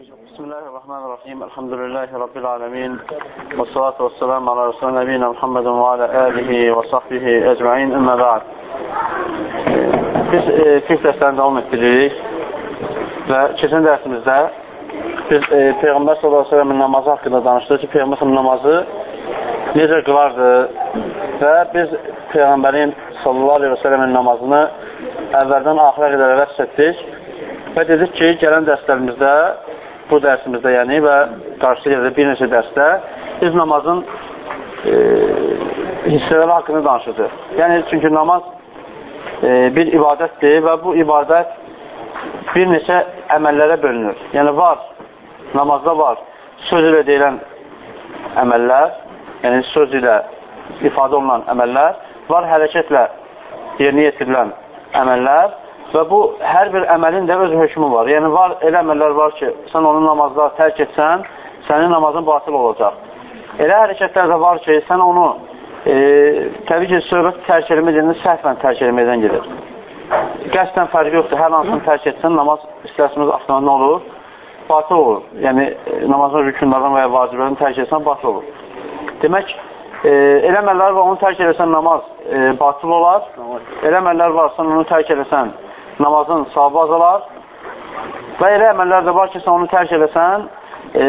Bismillahirrahmanirrahim. Elhamdülillahi Rabbil alemin. Və salatu və selamu ala Resulü Nəbiyyina Muhammedin və alə əlihi və sahbihi əcməin. Ümmə bə'd. Biz e, fiqh dərslərini davam etdiririk və keçən dərsimizdə biz e, Peyğəmbər s.ə.v-in namazı haqqında danışdıq ki, Peyğəmbər namazı necə qılardı və biz Peyğəmbərin s.ə.v-in namazını əvvəldən axıra qədər vəsb etdik və dedik ki, gələn dərslərimizdə bu dərsimizdə yəni və qarşı yerdə bir neçə dərsdə biz namazın e, hissələri haqqında danışacaq. Yəni, çünki namaz e, bir ibadətdir və bu ibadət bir neçə əməllərə bölünür. Yəni, var, namazda var söz ilə deyilən əməllər, yəni söz ilə ifadə olunan əməllər, var hərəkətlə yerinə yetirilən əməllər Və bu, hər bir əməlin də öz hökmü var. Yəni, var, elə əməllər var ki, sən onu namazda tərk etsən, sənin namazın batıl olacaq. Elə hərəkətlər də var ki, sən onu, e, təbii ki, söhbət tərk eləməyəcəndə səhvən tərk eləməkdən gedir. Qəsdən fərqi yoxdur, hər hansını tərk etsən, namaz istərsiniz axtarında nə olur? Batıl olur. Yəni, namazın rükunlardan və ya vaciblərini tərk etsən, batıl olur. Demək, e, elə əməllər var, onu tərk eləsən namaz e, batıl olar. Elə əməllər var, sən onu tərk eləsən namazın savabı azalar və elə əməllər də var ki, sən onu tərk eləsən, e,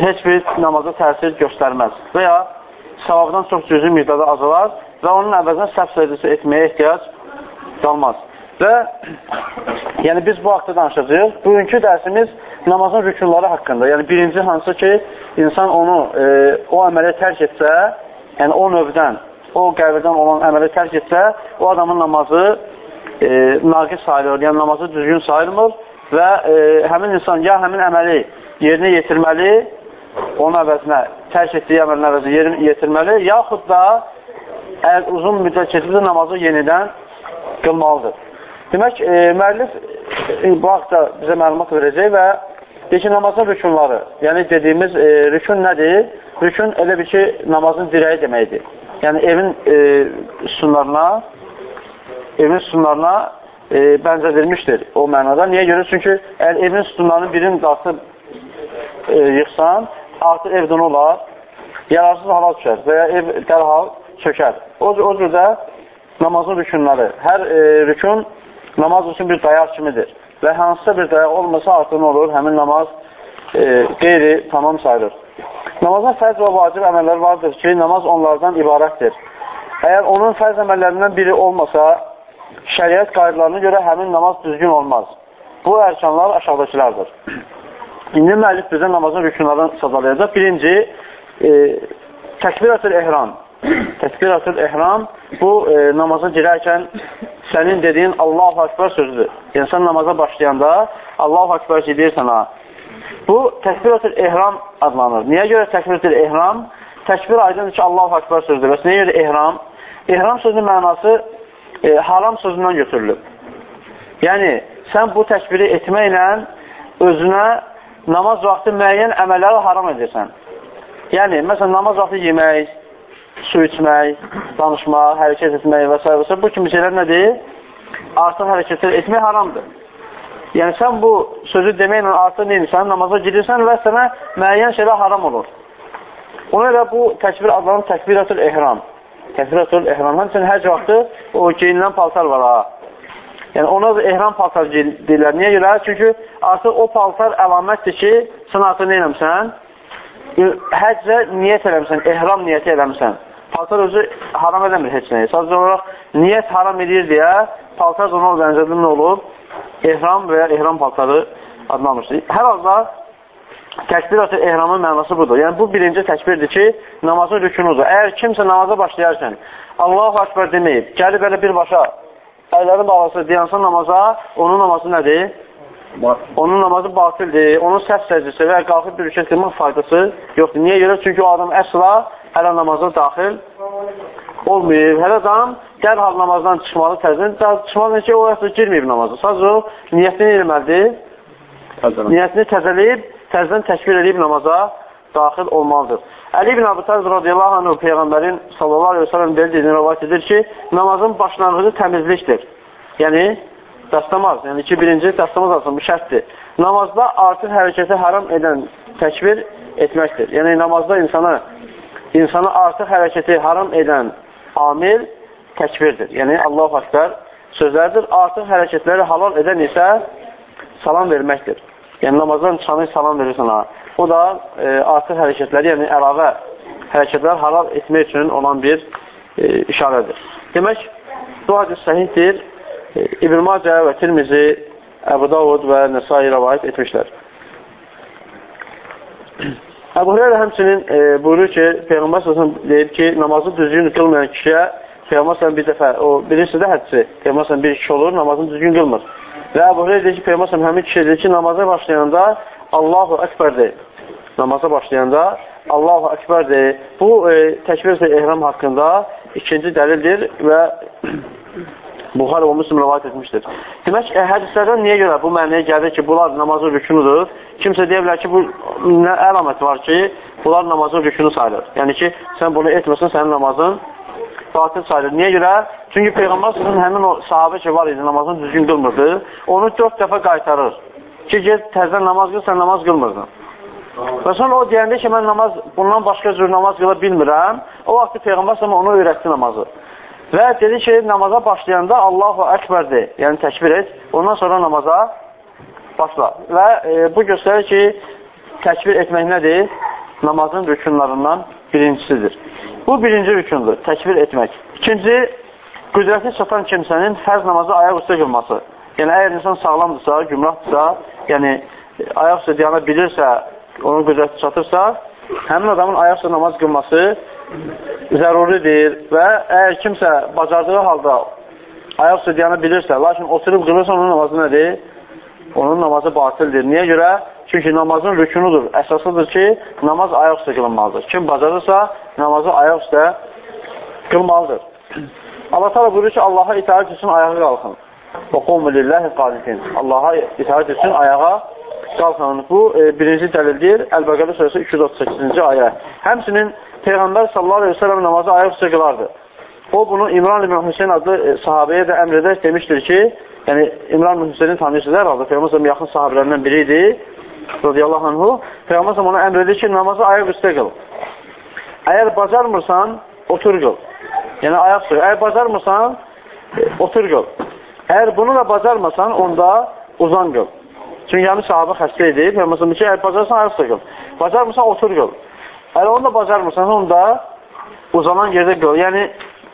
heç bir namaza təsir göstərməz və ya savabdan çox cüzü miqdada azalar və onun əvəzinə səhv səcdəsi etməyə ehtiyac qalmaz. Və yəni biz bu haqda danışacağıq. Bugünkü dərsimiz namazın rükunları haqqında. Yəni birinci hansı ki, insan onu e, o əmələ tərk etsə, yəni o növdən, o qəvirdən olan əmələ tərk etsə, o adamın namazı e, naqis sayılır, yəni namazı düzgün sayılmır və e, həmin insan ya həmin əməli yerinə yetirməli, onun əvəzinə, tərk etdiyi əməlin əvəzinə yerinə yetirməli, yaxud da əgər uzun müddət keçirsə namazı yenidən qılmalıdır. Demək, e, müəllif e, bu haqda bizə məlumat verəcək və deyir ki, namazın rükunları, yəni dediyimiz e, rükun nədir? Rükun elə bir ki, namazın dirəyi deməkdir. Yəni evin e, üstünlarına evin sütunlarına e, bənzədilmişdir o mənada. Niyə görə? Çünki əgər evin sütunlarının birini qalsıb e, yıxsan, artıq evdən olar, yararsız hala düşər və ya ev dərhal çökər. O, o cürdə namazın rükunları. Hər e, rükun namaz üçün bir dayaq kimidir. Və hansısa bir dayaq olmasa artıq nə olur? Həmin namaz e, qeyri tamam sayılır. Namazın fərz və vacib əməlləri vardır ki, namaz onlardan ibarətdir. Əgər onun fərz əməllərindən biri olmasa, şəriət qaydalarına görə həmin namaz düzgün olmaz. Bu ərkanlar aşağıdakılardır. İndi müəllif bizə namazın rükunlarını sadalayacaq. Birinci, e, təkbirətül ehram. Təkbirətül ehram bu e, namaza girərkən sənin dediyin Allahu Akbar sözüdür. Yəni sən namaza başlayanda Allahu Akbar ki deyirsən ha. Bu təkbirətül ehram adlanır. Niyə görə təkbirətül ehram? Təkbir aydındır ki Allahu Akbar sözüdür. Bəs niyə görə ehram? Ehram sözünün mənası e, haram sözündən götürülüb. Yəni, sən bu təkbiri etməklə özünə namaz vaxtı müəyyən əməlləri haram edirsən. Yəni, məsələn, namaz vaxtı yemək, su içmək, danışmaq, hərəkət etmək və s. və s. Bu kimi şeylər nədir? Artıq hərəkətlər etmək haramdır. Yəni, sən bu sözü deməklə artıq neyirsən, namaza girirsən və sənə müəyyən şeylər haram olur. Ona görə bu təkbir adlanır təkbirətül ehram. Təkbiratul ehram. Həmçinin həc vaxtı o geyinilən paltar var ha. Yəni ona da ehram paltar deyirlər. Niyə görə? Çünki artıq o paltar əlamətdir ki, sən artıq nə eləmsən? Həccə niyyət eləmsən, ehram niyyəti eləmsən. Paltar özü haram eləmir heç nəyi. Sadəcə olaraq niyyət haram edir deyə paltar ona bənzədir nə olub? Ehram və ya ehram paltarı adlanmışdır. Hər halda Təkbirat-ı ehramın mənası budur. Yəni, bu birinci təkbirdir ki, namazın rükunudur. Əgər kimsə namaza başlayarkən Allahu Akbar deməyib, gəlib elə birbaşa əlləri bağlası deyansa namaza, onun namazı nədir? Onun namazı batildir, onun səhv səcdisi və qalxıb bir rükət qılmaq faydası yoxdur. Niyə görə? Çünki o adam əsla hələ namaza daxil olmayıb. Hələ adam dərhal namazdan çıxmalı təzən, çıxmalı ki, o əsla girməyib namazı. Sadəcə o niyyətini eləməlidir. Niyyətini təzələyib təzdən təkbir edib namaza daxil olmalıdır. Əli ibn Əbu Talib radiyallahu anh Peyğəmbərin sallallahu aleyhi ve sellem dediyini rəvayət edir ki, namazın başlanğıcı təmizlikdir. Yəni, Dastamaz. Yəni ki, birinci dastamaz alsın, bu şərtdir. Namazda artıq hərəkəti haram edən təkbir etməkdir. Yəni namazda insana insana artıq hərəkəti haram edən amil təkbirdir. Yəni Allahu Akbar sözlərdir. Artıq hərəkətləri halal edən isə salam verməkdir. Yəni namazdan çıxanı salam verirsən ha. O da e, artıq hərəkətləri, yəni əlavə hərəkətlər halal etmək üçün olan bir e, işarədir. Demək, bu hadis səhiddir. E, İbn Macə və Tirmizi, Əbu Davud və Nəsai rəvayət etmişlər. Əbu Hüreyra həmçinin e, buyurur ki, Peyğəmbər səsən deyib ki, namazı düzgün qılmayan kişiyə Peyğəmbər bir dəfə, o birincisi də hədsi, Peyğəmbər bir kişi olur, namazını düzgün qılmır. Və Əbu Hüreyra deyir ki, Peyğəmbər səsən həmin kişi deyir ki, namaza başlayanda Allahu Əkbər deyir. Namaza başlayanda Allahu Əkbər deyir. Bu, e, təkbir ehram haqqında ikinci dəlildir və Buxar və Müslim rəvayət etmişdir. Demək, e, hədislərdən niyə görə bu mənəyə gəlir ki, bunlar namazın rükünudur? Kimsə deyə bilər ki, bu nə əlamət var ki, bunlar namazın rükünü sayılır. Yəni ki, sən bunu etməsən, sənin namazın batil sayılır. Niyə görə? Çünki Peyğəmbər sizin həmin o sahabə ki, var idi, namazını düzgün qılmırdı, onu dörd dəfə qaytarır. Ki, get, təzdən namaz qıl, sən namaz qılmırdın. Və sonra o deyəndə ki, mən namaz, bundan başqa cür namaz qıla bilmirəm, o vaxtı Peyğəmbər sana onu öyrətdi namazı. Və dedi ki, namaza başlayanda Allahu Əkbərdir, yəni təkbir et, ondan sonra namaza başla. Və e, bu göstərir ki, təkbir etmək nədir? Namazın rükunlarından birincisidir. Bu birinci rükundur, təkbir etmək. İkinci, qüdrəti çatan kimsənin fərz namazı ayaq üstə qılması. Yəni, əgər insan sağlamdırsa, gümrahdırsa, yəni ayaq üstə diyana bilirsə, onun qüdrəti çatırsa, həmin adamın ayaq üstə namaz qılması zəruridir və əgər kimsə bacardığı halda ayaq südyanı bilirsə, lakin oturub qılırsa onun namazı nədir? Onun namazı batildir. Niyə görə? Çünki namazın rükunudur. Əsasıdır ki, namaz ayaq üstə qılınmalıdır. Kim bacarırsa, namazı ayaq üstə qılmalıdır. Allah təala buyurur ki, Allaha itaat üçün ayağa qalxın. Və qumu lillahi qanitin. Allaha itaat üçün ayağa qalxın. Bu e, birinci dəlildir. Əl-Bəqərə surəsi 238-ci ayə. Həmçinin Peyğəmbər sallallahu aleyhi ve sellem namazı ayaq üstə qılardı. O bunu İmran ibn Hüseyin adlı e, sahabəyə də əmr edək demişdir ki, yəni İmran ibn Hüseyni tanıyırsınız hər halda, Peyğəmbər yaxın sahabələrindən biri idi, radiyallahu anhu. Peyğəmbər ona əmr edir ki, namazı ayaq üstə qıl. Əgər bacarmırsan, otur qıl. Yəni ayaq üstə. Əgər bacarmırsan, otur qıl. Əgər bunu da bacarmasan, onda uzan qıl. Çünki yəni sahabə xəstə idi. Peyğəmbər ki, əgər bacarsan, ayaq üstə qıl. Bacarmırsan, otur qıl. Əgər onu da bacarmırsan, onu da uzanan yerdə qıl. Yəni,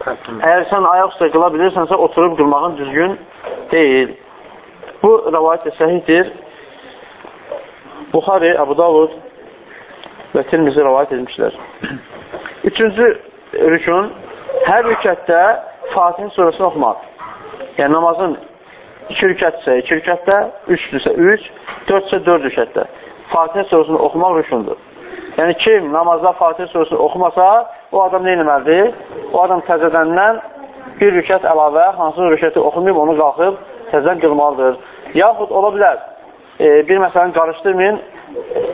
əgər sən ayaq üstə qıla bilirsənsə, oturub qılmağın düzgün deyil. Bu rəvayət də səhiddir. Buxari, Əbu Davud və Tirmizi rəvayət edmişlər. Üçüncü rükün, hər rükətdə Fatih surəsini oxumaq. Yəni, namazın iki rükətsə, iki rükətdə, üçdürsə, üç, dördsə, dörd rükətdə. Fatih surəsini oxumaq rükundur. Yəni kim namazda Fatih surəsini oxumasa, o adam nə eləməlidir? O adam təzədəndən bir rükət əlavə, hansı rükəti oxumayıb, onu qalxıb təzədən qılmalıdır. Yaxud ola bilər, e, bir məsələni qarışdırmayın,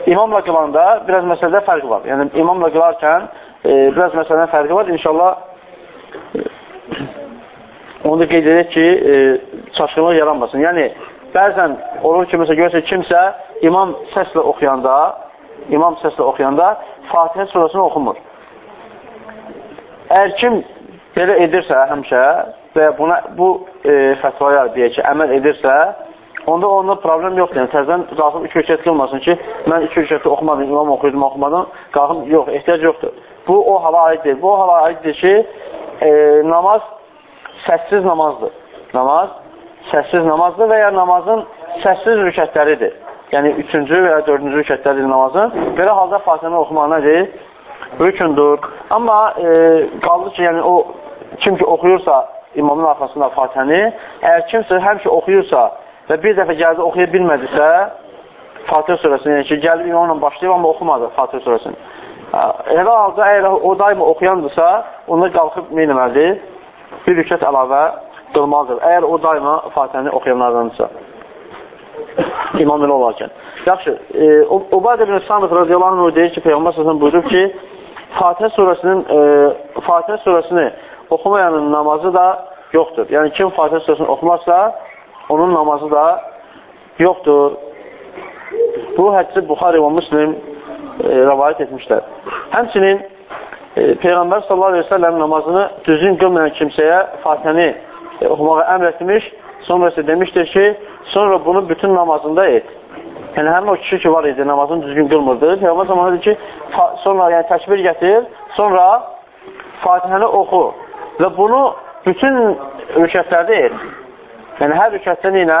imamla qılanda biraz məsələdə fərq var. Yəni imamla qılarkən e, biraz məsələdə fərqi var. İnşallah e, onu da qeyd edək ki, e, çaşqınlıq yaranmasın. Yəni, bəzən olur ki, məsələn, görürsə, kimsə imam səslə oxuyanda, imam səslə oxuyanda Fatihə surasını oxumur. Əgər kim belə edirsə həmişə və buna, bu e, fətvaya deyək ki, əməl edirsə, onda onda problem yoxdur. Yəni, təzən qalxıb iki rükət qılmasın ki, mən iki rükəti oxumadım, imam oxuydum, oxumadım, qalxım, yox, ehtiyac yoxdur. Bu, o hala aiddir. Bu, o hala aiddir ki, e, namaz səssiz namazdır. Namaz səssiz namazdır və ya namazın səssiz rükətləridir yəni üçüncü və ya dördüncü rükətlər namazın, belə halda Fatihəni oxumaq nədir? Rükundur. Amma e, qaldı ki, yəni o kim ki oxuyursa imamın arxasında Fatihəni, əgər kimsə həmişə oxuyursa və bir dəfə gəldi oxuya bilmədisə, Fatih surəsini, yəni ki, gəlib imamla başlayıb, amma oxumadı Fatih surəsini. Elə halda, əgər o daima oxuyandırsa, onda qalxıb nə eləməlidir? Bir rükət əlavə qılmalıdır. Əgər o daima Fatihəni oxuyanlardandırsa imam elə olarkən. Yaxşı, e, Ubadə ibn Samit radiyallahu anh deyir ki, Peyğəmbər səsən buyurub ki, Fatihə surəsinin e, Fatihə surəsini oxumayanın namazı da yoxdur. Yəni, kim Fatihə surəsini oxumazsa, onun namazı da yoxdur. Bu hədisi Buxari və Müslim e, rəvayət etmişlər. Həmçinin e, Peyğəmbər sallallahu aleyhi ve sellem namazını düzgün qılmayan kimsəyə Fatihəni e, oxumağa əmr etmiş, sonra isə demişdir ki, sonra bunu bütün namazında et. Yəni, həmin o kişi ki var idi, namazını düzgün qılmırdı. Peyğəmbər sallallahu dedi ki, sonra yəni, təkbir gətir, sonra Fatihəni oxu və bunu bütün rükətlərdə et. Yəni, hər rükətdə ilə,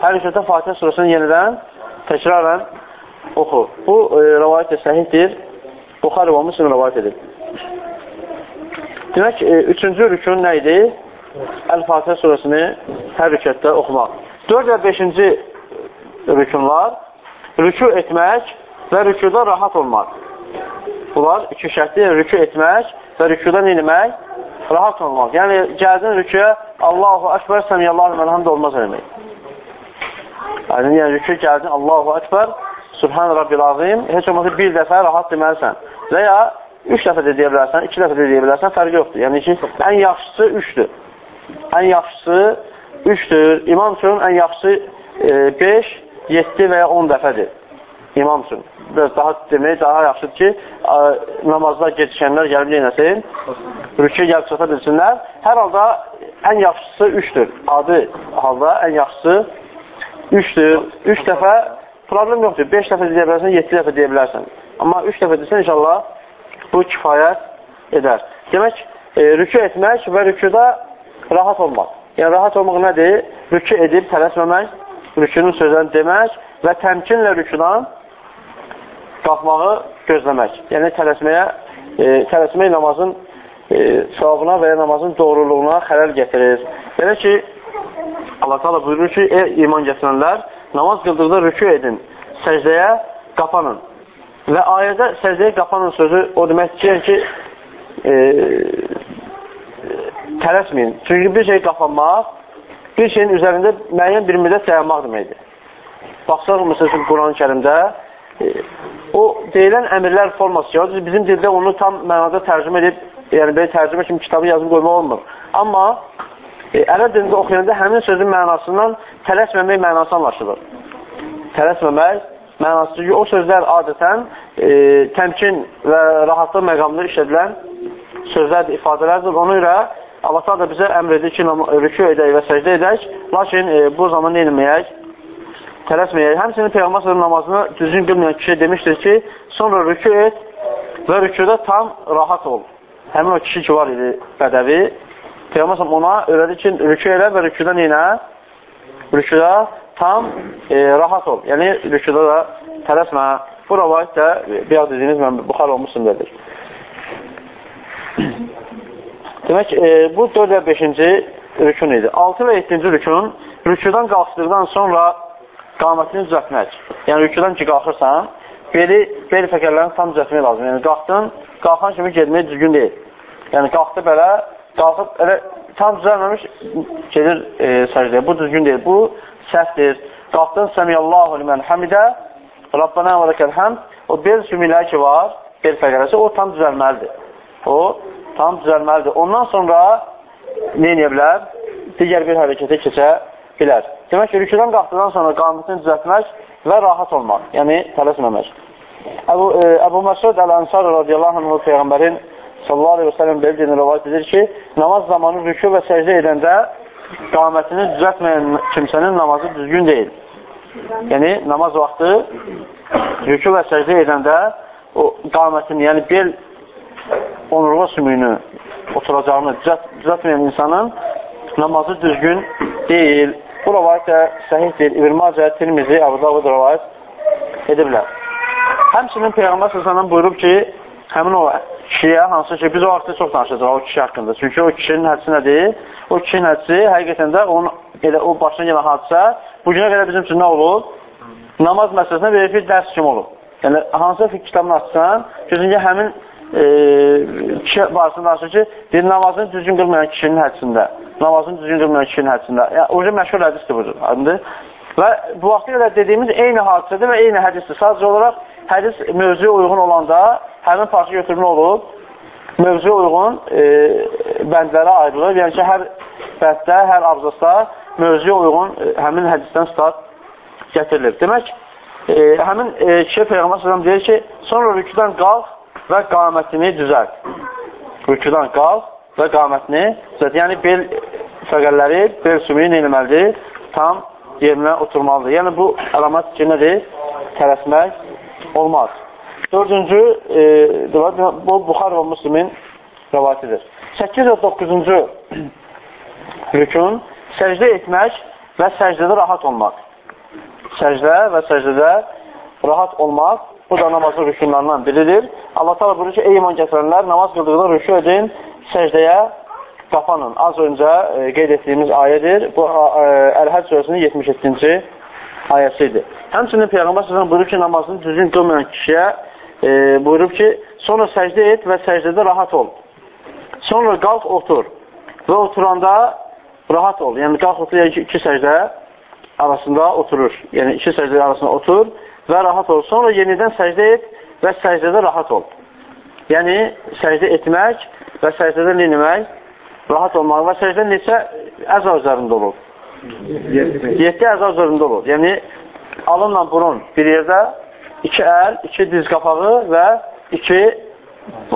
hər rükətdə Fatihə surasını yenidən təkrarən oxu. Bu e, rəvayət də səhiddir. Buxarı və Müslim rəvayət edir. Demək, e, üçüncü rükün nə idi? Əl-Fatihə surasını hər rükətdə oxumaq. 4 və 5-ci rükunlar rükü etmək və rükuda rahat olmaq. Bunlar iki şərtdir. Rükü etmək və rükuda neyləmək? Rahat olmaq. Yəni, gəldin rüküyə Allahu Akbar, Səmiyyallahu Məlhamd olmaz eləmək. Yəni, yəni rükü gəldin, Allahu Akbar, Subhan Rabbil Azim, heç olmasa bir dəfə rahat deməlisən. Və ya üç dəfə də deyə bilərsən, iki dəfə də deyə bilərsən, fərqi yoxdur. Yəni ki, ən yaxşısı üçdür. Ən yaxşısı üçdür. İmam üçün ən yaxşısı e, beş, yeddi və ya on dəfədir. İmam üçün. Biraz daha demək, daha yaxşıdır ki, ə, namazda gecikənlər gəlib neynəsin? Rükü gəlib çata bilsinlər. Hər halda ən yaxşısı üçdür. Adi halda ən yaxşısı üçdür. Üç dəfə problem yoxdur. Beş dəfə deyə bilərsən, yeddi dəfə deyə bilərsən. Amma üç dəfə desən, inşallah bu kifayət edər. Demək, e, rükü etmək və rüküdə rahat olmaq. Yəni, rahat olmaq nədir? Rükü edib tələsməmək, rükünün sözlərini demək və təmkinlə rüküdan qalxmağı gözləmək. Yəni, tələsməyə, e, tələsmək namazın e, savabına və ya namazın doğruluğuna xələl gətirir. Belə ki, Allah Teala buyurur ki, ey iman gətirənlər, namaz qıldıqda rükü edin, səcdəyə qapanın. Və ayədə səcdəyə qapanın sözü o demək ki, ki e, tələsməyin. Çünki bir şey qapanmaq, bir şeyin üzərində müəyyən bir müddət dayanmaq deməkdir. Baxsaq, məsələn, Quran-ı kərimdə e, o deyilən əmirlər forması yox. Bizim dildə onu tam mənada tərcümə edib, yəni belə tərcümə kimi kitabı yazıb qoymaq olmur. Amma e, ərəb dilində oxuyanda həmin sözün mənasından tələsməmək mənası anlaşılır. Tələsməmək mənası, çünki o sözlər adətən e, təmkin və rahatlıq məqamında işlədilən sözlərdir, ifadələrdir. Ona görə Allah da bizə əmr edir ki, rükü edək və səcdə edək, lakin e, bu zaman nə etməyək? Tələsməyək. Həmçinin Peyğəmbər namazını düzgün qılmayan kişi demişdir ki, sonra rükü et və rüküdə tam rahat ol. Həmin o kişi ki var idi bədəvi, Peyğəmbər ona öyrədi ki, rükü elə və rüküdə neynə? Rüküdə tam e, rahat ol. Yəni, rüküdə də tələsmə. Bu rəvayət də bir dediyiniz mən buxar olmuşsun dedir. Demək, e, bu 4 və 5-ci rükün idi. 6 və 7-ci rükün rüküdən qalxdıqdan sonra qamətini düzətmək. Yəni, rüküdən ki, qalxırsan, beli, bel fəkərlərini tam düzətmək lazım. Yəni, qalxdın, qalxan kimi gedmək düzgün deyil. Yəni, qalxdı belə, qalxıb elə tam düzəlməmiş gedir e, səcdəyə. Bu düzgün deyil. Bu səhvdir. Qalxdın səmiyallahu limən həmidə Rabbana və ləkəl həmd o bel sümüləri ki var, bel fəqərəsi, o tam düzəlməlidir. O tam düzəlməlidir. Ondan sonra nə edə bilər? Digər bir hərəkətə keçə bilər. Demək ki, rüküdən qalxdıqdan sonra qamətini düzəltmək və rahat olmaq, yəni tələsməmək. Əbu, e, Əbu Məsud Əl-Ənsar radiyallahu anh Peyğəmbərin sallallahu aleyhi və sələm belə deyini rəvayət edir ki, namaz zamanı rükü və səcdə edəndə qamətini düzəltməyən kimsənin namazı düzgün deyil. Yəni, namaz vaxtı rükü və səcdə edəndə o qamətini, yəni bel onurğa sümüyünü oturacağını düzəlt, düzəltməyən insanın namazı düzgün deyil. Bu rəvayət də səhihdir. İbn Macə, Tirmizi, Əbu Davud rəvayət ediblər. Həmçinin Peyğəmbər s.ə.v buyurub ki, həmin o kişiyə, hansı ki, biz o vaxtda çox danışacaq o kişi haqqında. Çünki o kişinin hədisi nədir? O kişinin hədisi həqiqətən də onun, elə, o başına gələn hadisə bu günə qədər bizim üçün nə olub? Namaz məsələsində belə bir dərs kimi olub. Yəni, hansı kitabını açsan, gözün ki, həmin kişi barəsində danışır ki, bir namazını düzgün qılmayan kişinin hədisində, namazını düzgün qılmayan kişinin hədisində. Yəni, o məşhur hədisdir budur. Aydındır? Və bu vaxta qədər dediyimiz eyni hadisədir və eyni hədisdir. Sadəcə olaraq hədis mövzuya uyğun olanda həmin parça götürmə olub, mövzuya uyğun e, bəndlərə ayrılır. Yəni ki, hər bənddə, hər abzasda mövzuya uyğun e, həmin hədisdən stat gətirilir. Demək, e, həmin e, kişi Peyğəmbər sallam deyir ki, sonra rüküdən qalx və qamətini düzəlt. Rüküdən qalx və qamətini düzəlt. Yəni, bel fəqərləri, bel sümüyü neyləməlidir? Tam yerinə oturmalıdır. Yəni, bu əlamət ki, nədir? Tələsmək olmaz. Dördüncü, e, bu Buxar və Müslimin rəvatidir. 8 və 9-cu rükun səcdə etmək və səcdədə rahat olmaq. Səcdə və səcdədə rahat olmaq bu da namazın rükunlarından biridir. Allah təala buyurur ki, ey iman gətirənlər, namaz qıldıqda rükü edin, səcdəyə qapanın. Az öncə e, qeyd etdiyimiz ayədir. Bu e, Əl-Həd surəsinin 77-ci ayəsidir. Həmçinin Peyğəmbər sallallahu buyurur ki, namazını düzgün qılmayan kişiyə e, buyurub ki, sonra səcdə et və səcdədə rahat ol. Sonra qalx otur və oturanda rahat ol. Yəni, qalx otur, yəni iki səcdə arasında oturur. Yəni, iki səcdə arasında otur və rahat ol. Sonra yenidən səcdə et və səcdədə rahat ol. Yəni, səcdə etmək və səcdədə neyləmək? Rahat olmaq və səcdə neçə əza üzərində olur? 7 əza üzərində olur. Yəni, alınla burun bir yerdə, iki əl, iki diz qapağı və iki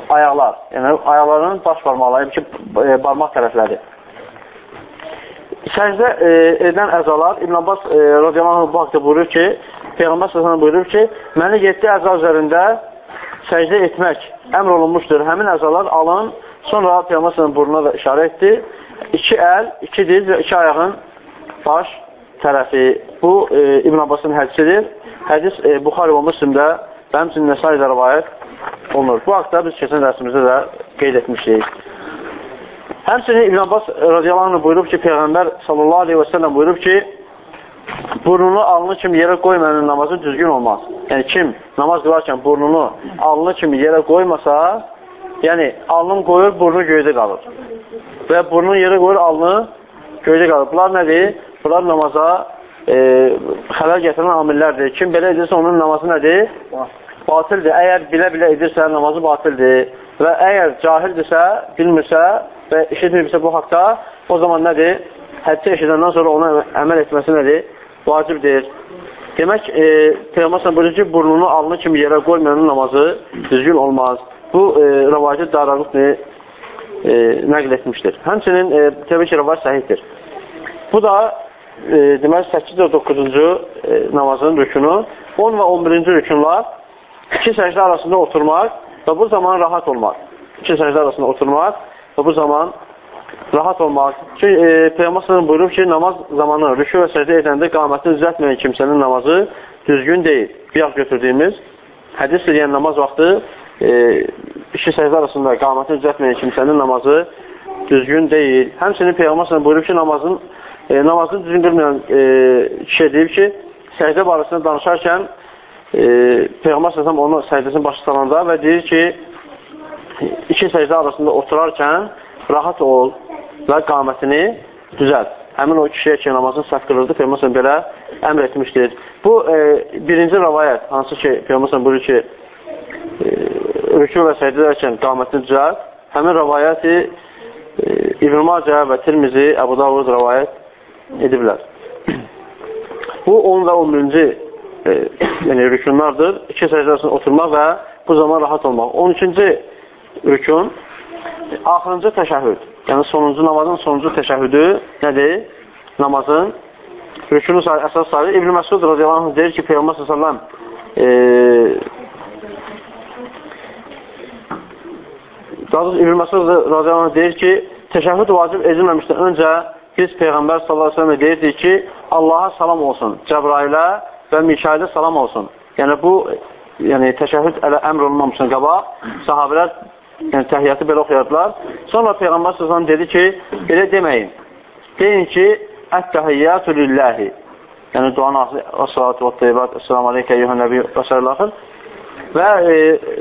ayaqlar, yəni ayaqlarının baş barmaqları, iki e, barmaq tərəfləri. Səcdə e, edən əzalar, İbn Abbas e, radiyallahu bu haqda buyurur ki, Peyğəmbər səsənə buyurur ki, məni 7 əza üzərində səcdə etmək əmr olunmuşdur. Həmin əzalar alın, sonra Peyğəmbər səsənə burnuna da işarə etdi. İki əl, iki diz və iki ayağın baş tərəfi. Bu e, İbn Abbasın hədisidir. Hədis e, Buxari və Müslimdə və həmçinin Nəsaidə rəvayət olunur. Bu haqda biz keçən dərsimizdə də qeyd etmişdik. Həmçinin İbn Abbas radiyallahu anh buyurub ki, Peyğəmbər sallallahu aleyhi və səlləm buyurub ki, burnunu alnı kimi yerə qoymayanın namazı düzgün olmaz. Yəni, kim namaz qılarkən burnunu alnı kimi yerə qoymasa, yəni, alnın qoyur, burnu göydə qalır. Və burnunu yerə qoyur, alnı göydə qalır. Bunlar nədir? Bunlar namaza e, xələl gətirən amillərdir. Kim belə edirsə, onun namazı nədir? batildir. Əgər bilə-bilə edirsə, namazı batildir. Və əgər cahildirsə, bilmirsə və eşitmirsə bu haqda, o zaman nədir? Hədsə eşidəndən sonra ona əməl etməsi nədir? Vacibdir. Demək, e, Peyğəmbər buyurur ki, burnunu alnı kimi yerə qoymayanın namazı düzgün olmaz. Bu e, rəvacı Daraqutni e, nəql etmişdir. Həmçinin e, təbii ki, rəvac səhiddir. Bu da e, demək 8 və 9-cu e, namazın rükunu, 10 və 11-ci rükunlar iki səcdə arasında oturmaq və bu zaman rahat olmaq. İki səcdə arasında oturmaq və bu zaman rahat olmaq. Çünki e, Peyğəmbər buyurub ki, namaz zamanı rükü və səcdə edəndə qamətini düzəltməyən kimsənin namazı düzgün deyil. Az götürdüyümüz hədis edən namaz vaxtı e, iki səcdə arasında qamətini düzəltməyən kimsənin namazı düzgün deyil. Həmçinin Peyğəmbər buyurub ki, namazın e, namazını düzgün qılmayan e, kişi deyib ki, səcdə barəsində danışarkən e, Peyğəmbər səsəm onu səcdəsini başı salanda və deyir ki, iki səcdə arasında oturarkən rahat ol və qamətini düzəlt. Həmin o kişiyə ki, namazını səhv qılırdı, Peyğəmbər belə əmr etmişdir. Bu, e, birinci rəvayət, hansı ki, Peyğəmbər buyurur ki, e, rükü və səcdə edərkən qamətini düzəlt. Həmin rəvayəti e, İbn-i Macə və Tirmizi, Əbu Davud rəvayət ediblər. Bu, 10 və 11-ci e, yəni rükunlardır. İki səcdəsində oturmaq və bu zaman rahat olmaq. 13-cü rükun axırıncı təşəhhüd. Yəni sonuncu namazın sonuncu təşəhhüdü nədir? Namazın sayı, əsas sayı. İbn Məsud radiyallahu anh deyir ki, Peyğəmbər sallallahu e, İbn Məsud radiyallahu anh deyir ki, təşəhhüd vacib edilməmişdən öncə biz Peyğəmbər sallallahu aleyhi ve sellem deyirdik ki, Allaha salam olsun, Cəbrailə və Mikaildə salam olsun. Yəni bu yəni təşəhhüd ələ əmr olunmamışdan qabaq sahabelər yəni təhiyyatı belə oxuyardılar. Sonra Peyğəmbər sallallahu dedi ki, belə deməyin. Deyin ki, Ət-təhiyyatü lillahi. Yəni duanı salatu və teyyibat, Esselamu aleykə eyyuhən nəbi və sallallahu Və e,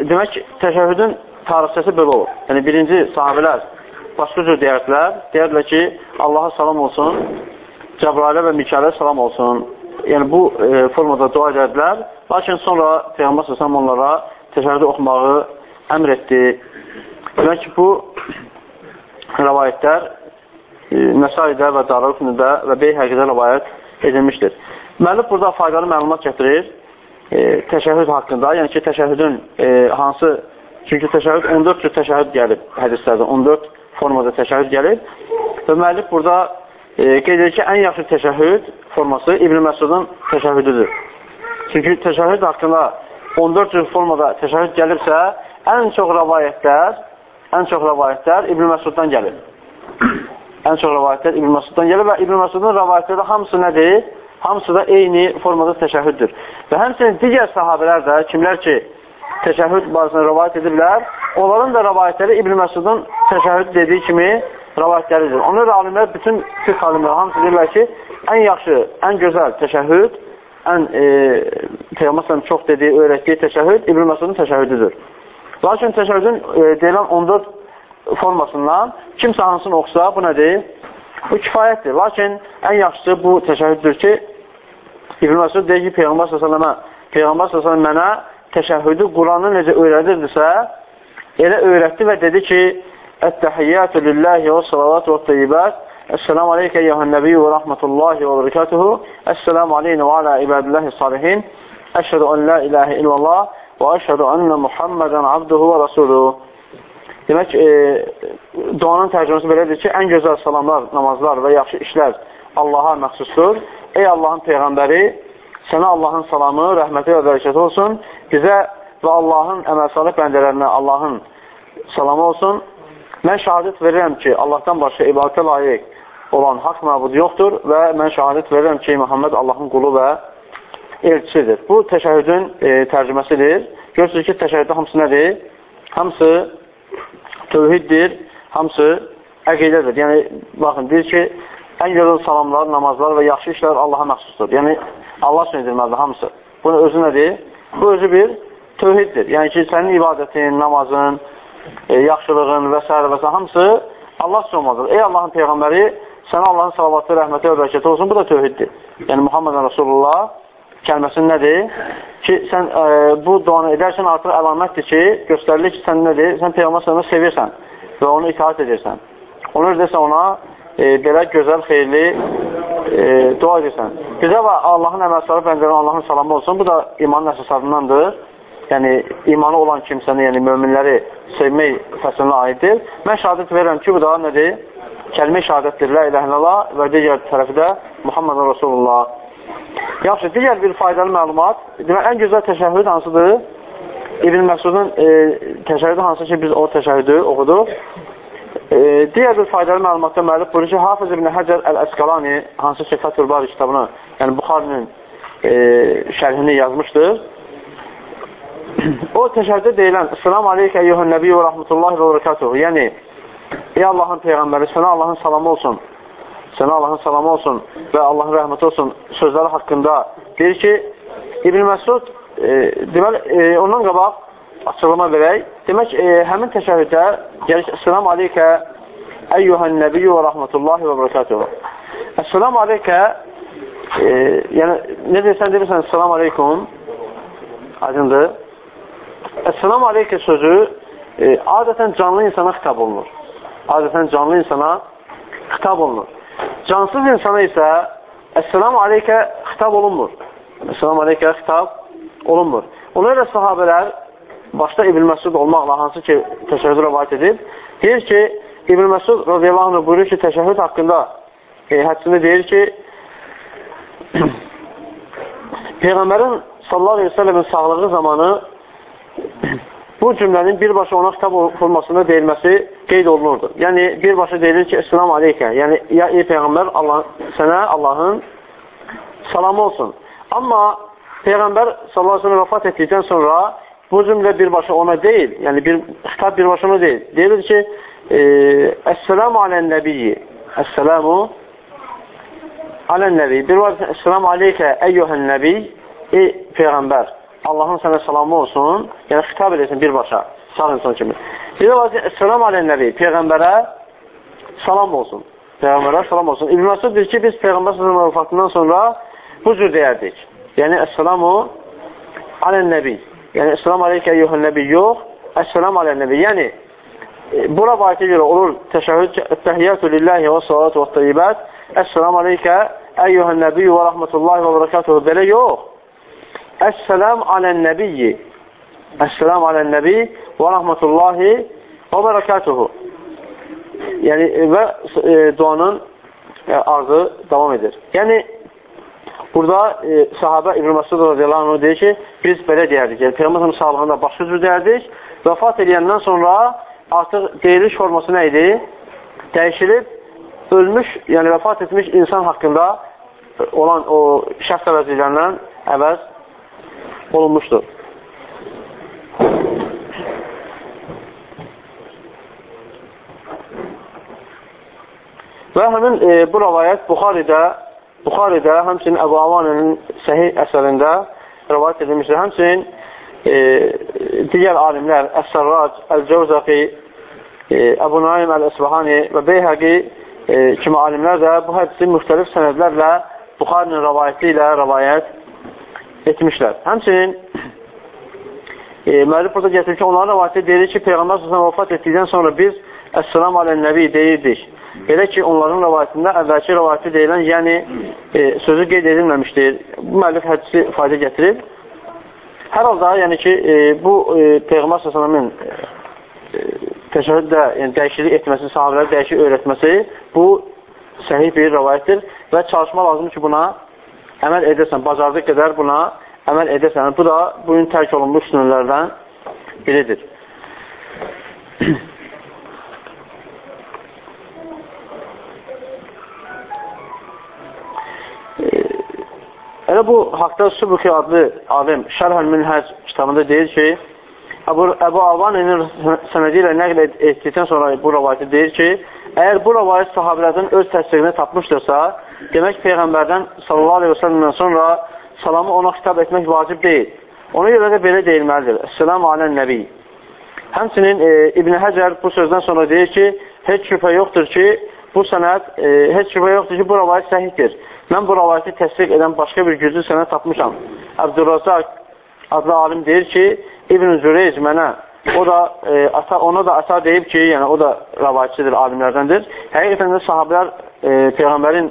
demək təşəhhüdün tarixçəsi belə olur. Yəni birinci sahabelər başqa cür deyərdilər. Deyərdilər ki, Allaha salam olsun, Cəbrailə və Mikailə salam olsun yəni bu e, formada dua edədilər. Lakin sonra Peyğəmbər səsəm onlara təşəhhüdü oxumağı əmr etdi. Demək ki, bu rəvayətlər Məsaidə və Daraqnıda və Beyhəqidə rəvayət edilmişdir. Müəllif burada faydalı məlumat gətirir e, təşəhhüd haqqında, yəni ki, təşəhhüdün e, hansı, çünki təşəhhüd 14 cür təşəhhüd gəlib hədislərdə, 14 formada təşəhhüd gəlib və müəllif burada e, qeyd edir ki, ən yaxşı təşəhhüd forması İbn Məsudun təşəhhüdüdür. Çünki təşəhhüd haqqında 14 cür formada təşəhhüd gəlibsə, ən çox rəvayətlər, ən çox rəvayətlər İbn Məsuddan gəlir. ən çox rəvayətlər İbn Məsuddan gəlir və İbn Məsudun rəvayətləri hamısı nədir? Hamısı da eyni formada təşəhhüddür. Və həmçinin digər sahabələr də, kimlər ki, təşəhhüd barəsində rəvayət ediblər, onların da rəvayətləri İbn Məsudun təşəhhüd dediyi kimi rəvayətləridir. Ona görə alimlər, bütün fiqh alimlər hamısı deyirlər ki, ən yaxşı, ən gözəl təşəhhüd, ən e, Peyğəmbər çox dediyi, öyrətdiyi təşəhhüd İbn Məsudun təşəhhüdüdür. Lakin təşəhhüdün e, deyilən 14 formasından kimsə hansını oxusa, bu nədir? Bu kifayətdir. Lakin ən yaxşısı bu təşəhhüddür ki, İbn Məsud deyir ki, Peyğəmbər s.ə.və Peyğəmbər s.ə.və mənə təşəhhüdü Quranı necə öyrədirdisə, elə öyrətdi və dedi ki, Ət-təhiyyatü lillahi və salavatü və teyyibət Əssəlamu aleykə eyyəhən nəbiyyə və rəhmətullahi və bərəkatuhu Əssəlamu aleynə və alə ibadillahi salihin Əşhədu ən la iləhə illallah və əşhədu ənə Muhammədən abduhu və rasuluhu Demək, e, duanın tərcüməsi belədir ki, ən gözəl salamlar, namazlar və yaxşı işlər Allaha məxsusdur. Ey Allahın Peyğəmbəri, sənə Allahın salamı, rəhməti və bərəkəti olsun. Bizə və Allahın əməl-salih bəndələrinə Allahın salamı olsun. Mən şəhadət verirəm ki, Allahdan başqa ibadətə layiq olan haqq məbud yoxdur və mən şəhadət verirəm ki, Muhammed Allahın qulu və elçisidir. Bu təşəhüdün e, tərcüməsidir. Görürsünüz ki, təşəhüddə hamısı nədir? Hamısı tövhiddir, hamısı əqidədir. Yəni, baxın, deyir ki, ən gözəl salamlar, namazlar və yaxşı işlər Allaha məxsusdur. Yəni, Allah üçün edilməlidir hamısı. Bunu özü nədir? Bu özü bir tövhiddir. Yəni ki, sənin ibadətin, namazın, e, yaxşılığın və s. və s. hamısı Allah üçün olmalıdır. Ey Allahın Peyğəmbəri, sənə Allahın salavatı, rəhməti və bərəkəti olsun. Bu da tövhiddir. Yəni, Muhammed Rasulullah kəlməsinin nədir? Ki, sən ə, e, bu duanı edərsən artıq əlamətdir ki, göstərilir ki, sən nədir? Sən Peyğəmbər sənə sevirsən və onu itaat edirsən. Onu desən ona e, belə gözəl, xeyirli e, dua edirsən. Bizə və Allahın əməlsarı bəndərin Allahın salamı olsun. Bu da imanın əsaslarındandır. Yəni, imanı olan kimsəni, yəni möminləri sevmək fəsilinə aiddir. Mən şəhadət verirəm ki, bu da nədir? Kəlmə şəhadətdir, la illallah və digər tərəfi də Muhammed Rasulullah. Yaxşı, digər bir faydalı məlumat. Demək, ən gözəl təşəhhüd hansıdır? İbn Məsudun e, təşəhhüdü hansı ki, biz o təşəhhüdü oxuduq. E, digər bir faydalı məlumatda müəllif buyurur ki, Hafız İbn Həcər Əl-Əsqalani, hansı ki, Fəthül Bari kitabını, yəni Buxarinin e, şərhini yazmışdır. o təşəhhüdə deyilən, Esselamu aleykə eyyuhən nəbiyyə və rəhmətullahi və bərəkatuhu, yəni, ey Allahın Peyğəmbəri, sənə Allahın salamı olsun sənə Allahın salamı olsun və Allahın rəhməti olsun sözləri haqqında deyir ki, İbn Məsud e, deməli, e, ondan qabaq açıqlama verək. Demək, e, həmin təşəhhüdə gəlir Əssəlamu aleykə əyyuhən nəbiyyü və rəhmətullahi və bərəkatuhu. Əssəlamu aleykə e, yəni, nə deyirsən, deyirsən Əssəlamu aleykum aydındır. Əssəlamu aleykə sözü e, adətən canlı insana xitab olunur. Adətən canlı insana xitab olunur. Cansız insana isə Əssəlamu aleykə xitab olunmur. Əssəlamu aleykə xitab olunmur. Ona görə sahabələr başda İbn Məsud olmaqla hansı ki təşəhhüd rəvayət edib, deyir ki, İbn Məsud radiyallahu anh buyurur ki, təşəhhüd haqqında e, hədsində deyir ki, Peyğəmbərin sallallahu aleyhi ve sellemin sağlığı zamanı bu cümlənin birbaşa ona xitab olmasında deyilməsi qeyd olunurdu. Yəni, birbaşa deyilir ki, Esselamu aleykə, yəni, ya ey Peyğəmbər, Allah, sənə Allahın salamı olsun. Amma Peyğəmbər sallallahu aleyhi vəfat etdikdən sonra bu cümlə birbaşa ona deyil, yəni bir xitab birbaşa ona deyil. Deyilir ki, e, Esselamu alən nəbiyyi, Esselamu alən nəbiyyi. Bir var, Esselamu aleykə əyyuhən nəbiyy, ey Peyğəmbər. Allahın sənə salamı olsun, yəni xitab edirsən birbaşa, sağ insan kimi. Bir də Əssalam aleyhənəbi, Peyğəmbərə salam olsun. Peyğəmbərə salam olsun. İbn Məsud deyir ki, biz Peyğəmbər sözünün vəfatından sonra bu cür deyərdik. Yəni, Əssalamu aleyhənəbi. Yəni, Əssalam aleykə eyyuhən nəbi yox, Əssalam aleyhənəbi. Yəni, bu rəvayətə görə olur təşəhhüd təhiyyatü lillahi və salatu və tayyibət Əssalamu aleykə əyyuhən nəbiyyü və rəhmətullahi və bərəkatuhu belə yox. Əssalam alən nəbiyyi Əssalam alən nəbi və rəhmətullahi və bərəkatuhu Yəni və e, duanın e, arzı davam edir. Yəni Burada e, sahabə İbn Məsud radiyallahu anh deyir ki, biz belə deyərdik, yəni Peyğəmbər sağlığında başqa cür deyərdik, vəfat edəndən sonra artıq deyiliş forması nə idi? Dəyişilib, ölmüş, yəni vəfat etmiş insan haqqında olan o şəxs əvəzlərindən əvəz olunmuşdur. Və həmin e, bu rəvayət Buxaridə Buxaridə, həmçinin Əbu Avanənin səhih əsərində rəvayət edilmişdir. Həmçinin e, digər alimlər Əs-Sərrac, Əl-Cəvzəqi, e, Əbu Naim Əl-Əsbahani və Beyhəqi e, kimi alimlər də bu hədisi müxtəlif sənədlərlə Buxarinin rəvayəti ilə rəvayət etmişlər. Həmçinin e, müəllif burada gətirir ki, onların rəvayəti deyir ki, Peyğəmbər s.ə.v vəfat etdikdən sonra biz Əs-salam alən-nəbi deyirdik. Belə ki, onların rəvayətində əvvəlki rəvayəti deyilən, yəni e, sözü qeyd edilməmişdir. Bu müəllif hədisi fayda gətirib. Hər halda, yəni ki, e, bu e, Peyğəmbər s.ə.v-in e, təşəhhüddə yəni, dəyişiklik etməsi, sahabələri dəyişik öyrətməsi bu səhih bir rəvayətdir və çalışma lazımdır ki, buna əməl edəsən, bacardığı qədər buna əməl edəsən. Bu da bugün tərk olunmuş sünürlərdən biridir. Elə bu haqda Subuki adlı alim Şərhəl Minhəc kitabında deyir ki, Əbu Avanin sənədi ilə nəql etdikdən sonra bu rəvayəti deyir ki, əgər bu rəvayət sahabilərdən öz təsdiqini tapmışdırsa, demək Peyğəmbərdən sallallahu aleyhi və səlləmdən sonra salamı ona xitab etmək vacib deyil. Ona görə də belə deyilməlidir. Əssəlamu alən nəbi. Həmçinin e, İbn Həcər bu sözdən sonra deyir ki, heç şübhə yoxdur ki, bu sənəd, e, heç şübhə yoxdur ki, bu rəvayət səhiddir. Mən bu rəvayəti təsdiq edən başqa bir güclü sənə tapmışam. Əbdülrazaq adlı alim deyir ki, İbn Züreyc mənə o da e, ata ona da ata deyib ki, yəni o da rəvayətçidir, alimlərdəndir. Həqiqətən də sahabelər e, peyğəmbərin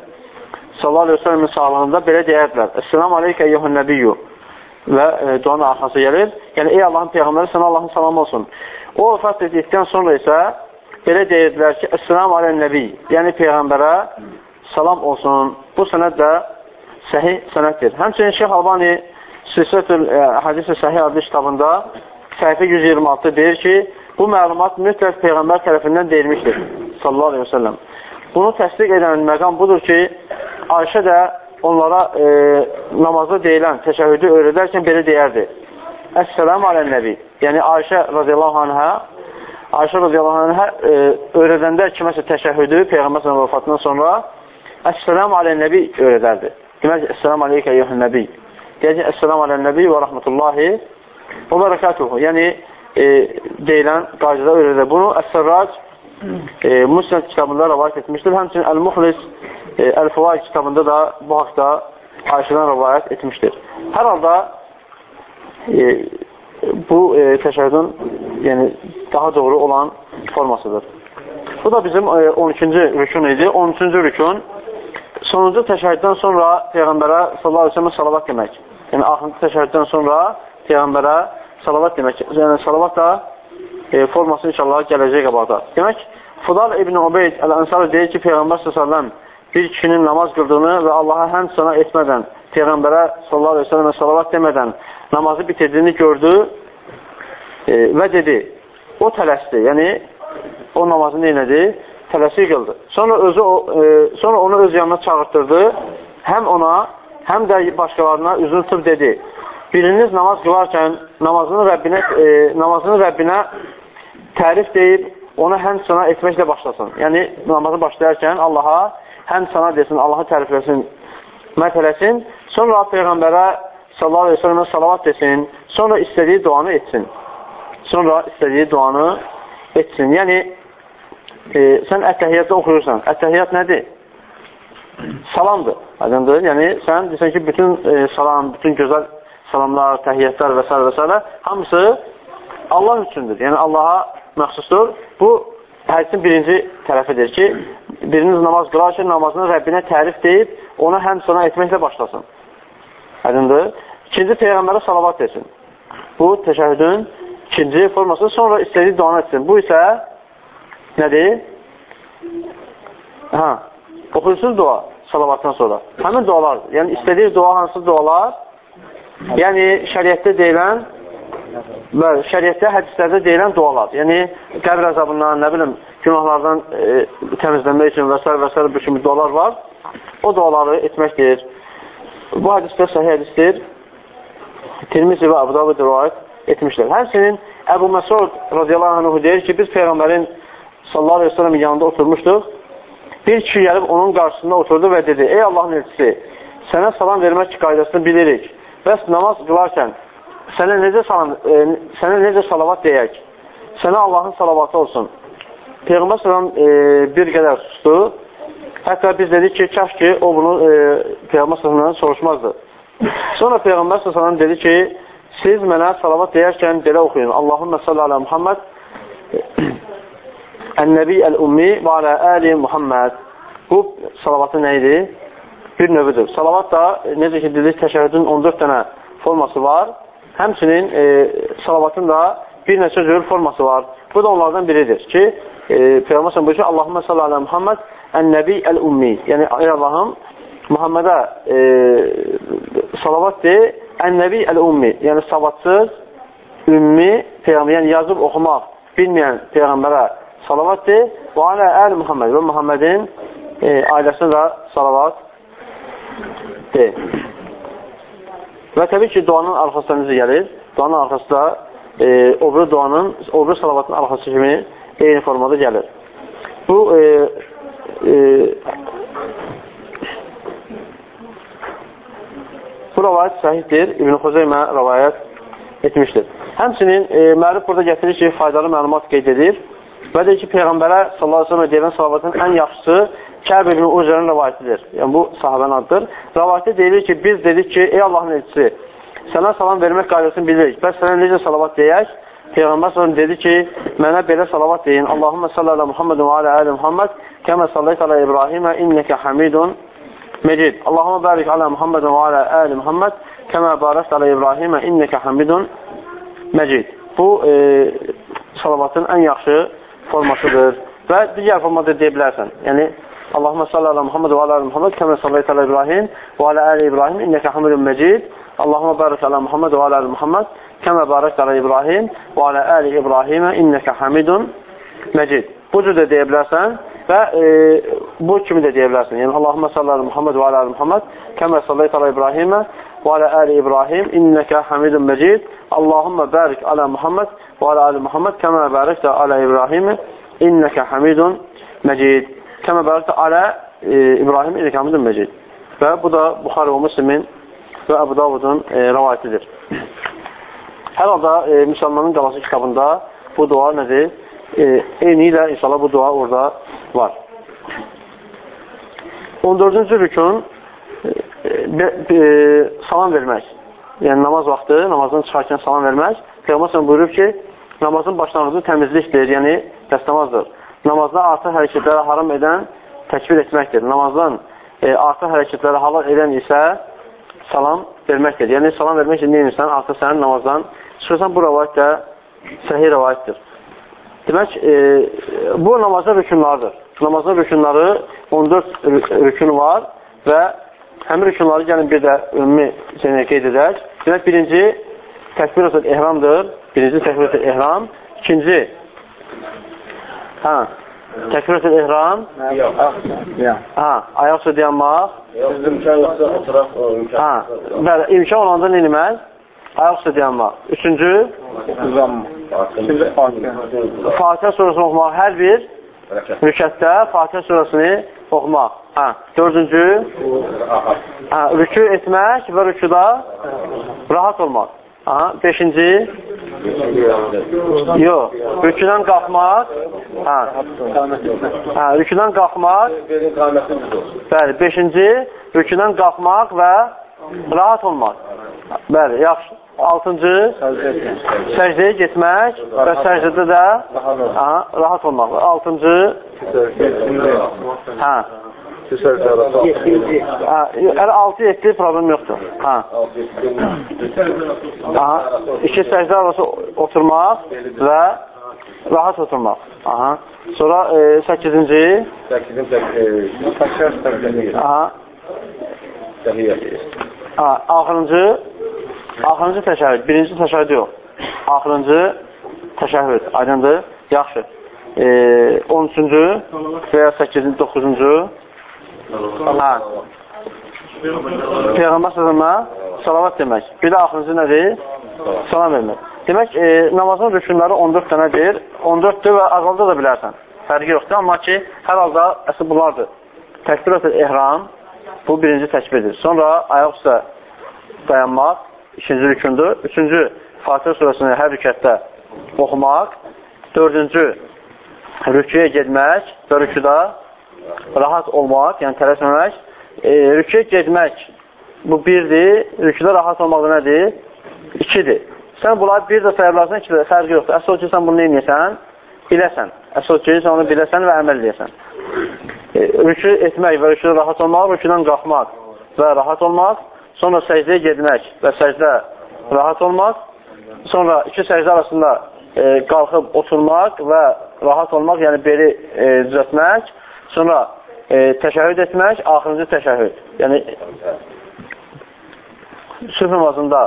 sallallahu əleyhi və səlləmin sağlığında belə deyərdilər. Əssalamu aləykə eyyuhən nəbiyyu və e, duanın arxası gəlir. Yəni ey Allahın peyğəmbəri sənə Allahın salamı olsun. O vəfat etdikdən sonra isə belə deyirdilər ki, Əssalamu alən nəbi, yəni peyğəmbərə salam olsun. Bu sənəd də səhih sənəddir. Həmçinin Şeyh Albani Silsətül e, Hədisi Səhih adlı kitabında səhifə 126 deyir ki, bu məlumat mütləq Peyğəmbər tərəfindən deyilmişdir. Sallallahu aleyhi ve sellem. Bunu təsdiq edən məqam budur ki, Ayşə də onlara e, namazda deyilən təşəhüdü öyrədərkən belə deyərdi. Əssəlamu alən nəbi. Yəni Ayşə radiyallahu anhə Ayşə radiyallahu anhə e, öyrədəndə kiməsə təşəhüdü Peyğəmbər vəfatından sonra Əssəlamu alən nəbi öyrədərdi. Demək, Əssəlamu aleykə eyyuhən nəbi. Deyəcək, Əssəlamu alən nəbi və rəhmətullahi və bərəkatuhu. Yəni, e, deyilən qacıda öyrədir. Bunu Əs-Sərrac e, Müsnət kitabında rəvayət etmişdir. Həmçinin Əl-Muxlis e, Əl-Fıvay kitabında da bu haqda Ayşədən rəvayət etmişdir. Hər halda e, bu e, təşəhüdün yəni, daha doğru olan formasıdır. Bu da bizim e, 12-ci rükun idi. 13-cü rükun sonuncu təşəhhüddən sonra Peyğəmbərə sallallahu və səlləm salavat demək. Yəni axırıncı təşəhhüddən sonra Peyğəmbərə salavat demək. Yəni salavat da e, forması inşallah gələcək qabaqda. Demək, Fudal ibn Ubeyd Əl-Ənsari deyir ki, Peyğəmbər sallallahu bir kişinin namaz qıldığını və Allaha həmd sana etmədən, Peyğəmbərə sallallahu əleyhi və səlləmə salavat demədən namazı bitirdiyini gördü e, və dedi, o tələsdi. Yəni o namazı nə elədi? tələsik qıldı. Sonra özü o, e, sonra onu öz yanına çağırtdırdı. Həm ona, həm də başqalarına üzünü tutub dedi: Biriniz namaz qılarkən namazını Rəbbinə e, namazını Rəbbinə tərif deyib ona həm sana etməklə başlasın. Yəni namazı başlayarkən Allaha həm sana desin, Allahı tərifləsin, mətələsin. Sonra peyğəmbərə sallallahu əleyhi və səlləmə salavat desin. Sonra istədiyi duanı etsin. Sonra istədiyi duanı etsin. Yəni e, sən ətəhiyyatda oxuyursan. Ətəhiyyat nədir? Salamdır. Aydındır. Yəni, sən desən ki, bütün e, salam, bütün gözəl salamlar, təhiyyatlar və s. və s. hamısı Allah üçündür. Yəni, Allaha məxsusdur. Bu, hədisin birinci tərəfidir ki, biriniz namaz qılarkən namazını Rəbbinə tərif deyib, ona həm sona etməklə başlasın. Aydındır. İkinci, Peyğəmbərə salavat etsin. Bu, təşəhüdün ikinci forması, sonra istədiyi duanı etsin. Bu isə nədir? Hə, oxuyursunuz dua salavatdan sonra. Həmin dualar, yəni istədiyi dua hansı dualar? Yəni şəriətdə deyilən bəli, şəriətdə, hədislərdə deyilən dualar. Yəni qəbr əzabından, nə bilim, günahlardan e, təmizlənmək üçün və s. və s. bir kimi dualar var. O duaları etməkdir. Bu hədisdə sahih hədisdir. Tirmizi və Abu Davud rivayət etmişlər. Həmsinin Əbu Məsud radiyallahu anhu deyir ki, biz Peyğəmbərin sallallahu aleyhi ve sellem yanında oturmuşduq. Bir kişi gəlib onun qarşısında oturdu və dedi, ey Allahın elçisi, sənə salam vermək qaydasını bilirik. Bəs namaz qılarkən sənə necə, salam, e, sənə necə salavat deyək? Sənə Allahın salavatı olsun. Peyğəmbər sallam e, bir qədər sustu. Hətta biz dedik ki, kəş ki, o bunu e, Peyğəmbər sallamdan soruşmazdı. Sonra Peyğəmbər sallam dedi ki, siz mənə salavat deyərkən belə oxuyun. Allahümmə sallə alə Muhammed Ən-Nəbi Əl-Ummi və alə əli Muhammed. Bu salavatın nə idi? Bir növüdür. Salavat da, necə ki, dedik, təşəhüdün 14 dənə forması var. Həmçinin e, salavatın da bir neçə cür forması var. Bu da onlardan biridir ki, e, Peyğəmbər buyurur ki, Allahümmə sallə alə Muhammed Ən-Nəbi Əl-Ummi. Yəni, ey Allahım, Muhammedə e, salavat de, Ən-Nəbi Əl-Ummi. Yəni, savadsız, ümmi, Peyğəmbər, yəni yazıb oxumaq bilməyən Peyğəmbərə salavat de və alə əl Muhammed və Muhammedin e, ailəsinə də salavat de. Və təbii ki, duanın arxasında necə gəlir? Duanın arxasında e, o bir duanın, o bir salavatın arxası kimi eyni formada gəlir. Bu e, e, bu rəvayət səhiddir. İbn-i Xuzeymə rəvayət etmişdir. Həmçinin e, mərif burada gətirir ki, faydalı məlumat qeyd edir. Və deyir ki, Peyğəmbərə sallallahu aleyhi ve deyilən salavatın ən yaxşısı Kəb ibn Ucrənin rəvayətidir. Yəni, bu sahabənin adıdır. Rəvayətdə deyilir ki, biz dedik ki, ey Allahın elçisi, sənə salam vermək qaydasını bilirik. Bəs sənə necə salavat deyək? Peyğəmbər sallallahu dedi ki, mənə belə salavat deyin. Allahümmə sallə alə Muhammedin və alə əli Muhammed kəmə salləyət alə İbrahimə innəkə hamidun mecid. Allahümmə bərik alə Muhammedin və alə əli Muhammed kəmə barəst alə İbrahimə innəkə hamidun mecid. Bu, e, salavatın ən yaxşı formasıdır və digər formada deyə bilərsən. Yəni, Allahümə sallə alə Muhammed və alə Muhammed kəmə sallayət alə İbrahim və alə əli İbrahim innəkə hamidun məcid Allahümə barək alə Muhammed və alə Muhammed kəmə barək alə İbrahim və alə əli İbrahimə innəkə hamidun məcid. Bu cür də deyə bilərsən və e, bu kimi də deyə bilərsən. Yəni, Allahümə sallə alə Muhammed və alə Muhammed kəmə sallayət alə İbrahimə və alə əli İbrahim innəkə hamidun məcid Allahümə barik alə Muhammed və alə ali Muhammed kəmə bərəkdə alə İbrahim innəkə hamidun məcid. Kəmə bərəkdə alə e, İbrahim innəkə hamidun məcid. Və bu da Buxarə və Müslimin və Əbu Davudun e, rəvayətidir. Hər halda e, müsəlmanın qalası kitabında bu dua nədir? E, eyni ilə inşallah bu dua orada var. 14-cü rükun e, e, salam vermək. Yəni namaz vaxtı, namazdan çıxarkən salam vermək. Peyğəmbər buyurub ki, namazın başlanğıcı təmizlikdir, yəni dəstəmazdır. Namazda artıq hərəkətləri haram edən təkbir etməkdir. Namazdan e, artıq hərəkətləri halal edən isə salam verməkdir. Yəni, salam vermək üçün neyinsən? Artıq sənin namazdan çıxırsan, bu rəvayət də səhih rəvayətdir. Demək, e, bu namazın rükunlarıdır. Namazın rükunları 14 rükun var və həmin rükunları gəlin bir də ümumi qeyd edək. Demək, birinci təkbir-ül ehramdır. Birinci təkbir-ül ehram. İkinci, hə, təkbir-ül ehram. Hə, ayaq üstə dayanmaq. İmkan yoxsa oturaq, imkan. Hə, bəli, imkan olanda nə eləmək? Ayaq üstə dayanmaq. Üçüncü, Fatihə surasını oxumaq. Hər bir rükətdə Fatihə surasını oxumaq. Hə, dördüncü, hə, rükü etmək və rüküda rahat olmaq. Aha, beşinci, yox, rüküdən qalxmaq, hə, hə, rüküdən qalxmaq, bəli, beşinci, rüküdən qalxmaq və rahat olmaq. Bəli, yaxşı. Altıncı, səcdəyə getmək və səcdədə də aha, rahat olmaq. Altıncı, hə, hə, ələ 6-7 problem yoxdur. Hə. Aha, iki səcdə arası oturmaq və rahat oturmaq. Aha. Sonra e, 8-ci, aha, ha, axırıncı, axırıncı təşəhhüd, birinci təşəhhüd yox. Axırıncı təşəhhüd, aydındır? Yaxşı. E, 13-cü və ya 8-ci, 9-cu Hə. Peyğəmbər sözümə salavat demək. Bir də axırıncı nədir? Salam vermək. Demək, e, namazın rükunları 14 dənədir. 14-dür və azalda da bilərsən. Fərqi yoxdur. Amma ki, hər halda əsl bunlardır. Təkbir ehram, bu birinci təkbirdir. Sonra ayaq üstə dayanmaq, ikinci rükundur. Üçüncü, Fatih surəsini hər rükətdə oxumaq. Dördüncü, rüküyə getmək və rükuda rahat olmaq, yəni tələsməmək, e, rüküyə getmək bu birdir, rüküdə rahat olmaq da nədir? İkidir. Sən bunları bir də sayarlarsan, iki də fərqi yoxdur. Əsl ki, sən bunu neyinəyəsən? Biləsən. Əsl ki, sən onu biləsən və əməl edəsən. E, rükü etmək və rüküdə rahat olmaq, rüküdən qalxmaq və rahat olmaq, sonra səcdəyə getmək və səcdə rahat olmaq, sonra iki səcdə arasında e, qalxıb oturmaq və rahat olmaq, yəni beli e, düzətmək, Sonra e, təşəhhüd etmək, axırıncı təşəhhüd. Yəni sübh namazında